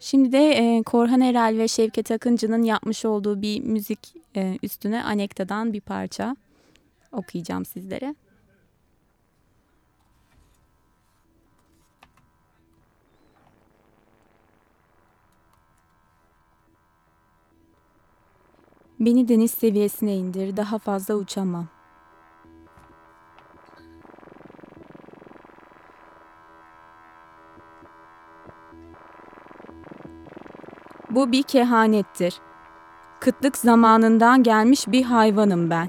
Şimdi de e, Korhan Erel ve Şevket Akıncı'nın yapmış olduğu bir müzik e, üstüne Anekta'dan bir parça okuyacağım sizlere. Beni deniz seviyesine indir, daha fazla uçamam. Bu bir kehanettir. Kıtlık zamanından gelmiş bir hayvanım ben.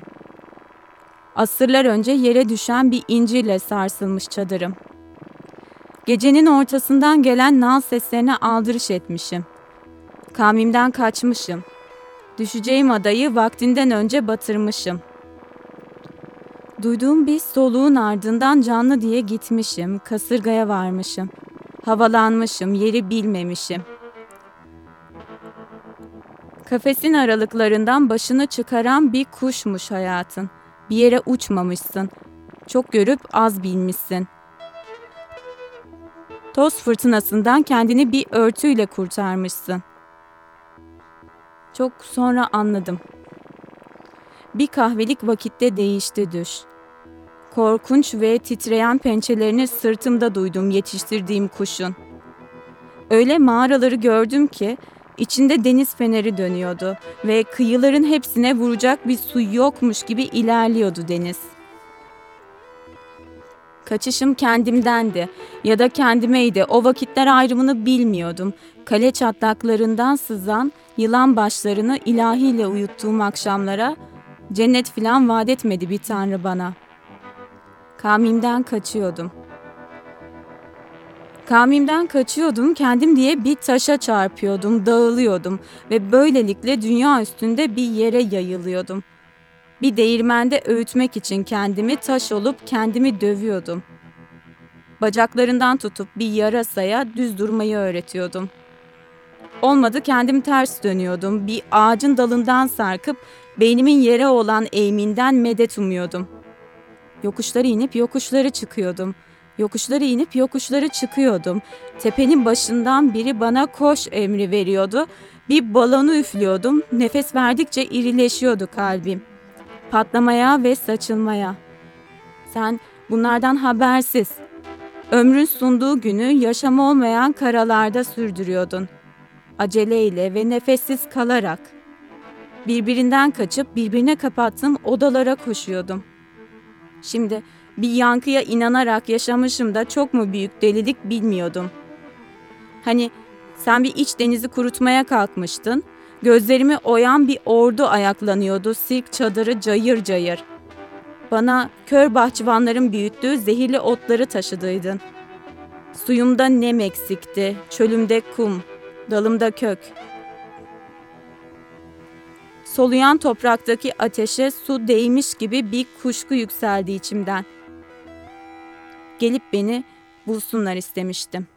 Asırlar önce yere düşen bir incirle sarsılmış çadırım. Gecenin ortasından gelen nal seslerine aldırış etmişim. Kavmimden kaçmışım. Düşeceğim adayı vaktinden önce batırmışım. Duyduğum bir soluğun ardından canlı diye gitmişim, kasırgaya varmışım. Havalanmışım, yeri bilmemişim.'' Kafesin aralıklarından başını çıkaran bir kuşmuş hayatın. Bir yere uçmamışsın. Çok görüp az bilmişsin. Toz fırtınasından kendini bir örtüyle kurtarmışsın. Çok sonra anladım. Bir kahvelik vakitte değişti düş. Korkunç ve titreyen pençelerini sırtımda duydum yetiştirdiğim kuşun. Öyle mağaraları gördüm ki İçinde deniz feneri dönüyordu ve kıyıların hepsine vuracak bir su yokmuş gibi ilerliyordu deniz. Kaçışım kendimdendi ya da kendimeydi. O vakitler ayrımını bilmiyordum. Kale çatlaklarından sızan yılan başlarını ilahiyle uyuttuğum akşamlara cennet filan vaat etmedi bir tanrı bana. Kavmimden kaçıyordum.'' Kavmimden kaçıyordum, kendim diye bir taşa çarpıyordum, dağılıyordum ve böylelikle dünya üstünde bir yere yayılıyordum. Bir değirmende öğütmek için kendimi taş olup kendimi dövüyordum. Bacaklarından tutup bir yarasaya düz durmayı öğretiyordum. Olmadı kendim ters dönüyordum. Bir ağacın dalından sarkıp beynimin yere olan eğiminden medet umuyordum. Yokuşları inip yokuşları çıkıyordum.'' Yokuşları inip yokuşları çıkıyordum. Tepenin başından biri bana koş emri veriyordu. Bir balonu üflüyordum. Nefes verdikçe irileşiyordu kalbim. Patlamaya ve saçılmaya. Sen bunlardan habersiz. Ömrün sunduğu günü yaşam olmayan karalarda sürdürüyordun. Aceleyle ve nefessiz kalarak. Birbirinden kaçıp birbirine kapattığım odalara koşuyordum. Şimdi bir yankıya inanarak yaşamışım da çok mu büyük delilik bilmiyordum. Hani sen bir iç denizi kurutmaya kalkmıştın. Gözlerimi oyan bir ordu ayaklanıyordu sirk çadırı cayır cayır. Bana kör bahçıvanların büyüttüğü zehirli otları taşıdıydın. Suyumda nem eksikti, çölümde kum, dalımda kök. Soluyan topraktaki ateşe su değmiş gibi bir kuşku yükseldi içimden.'' Gelip beni bulsunlar istemiştim.''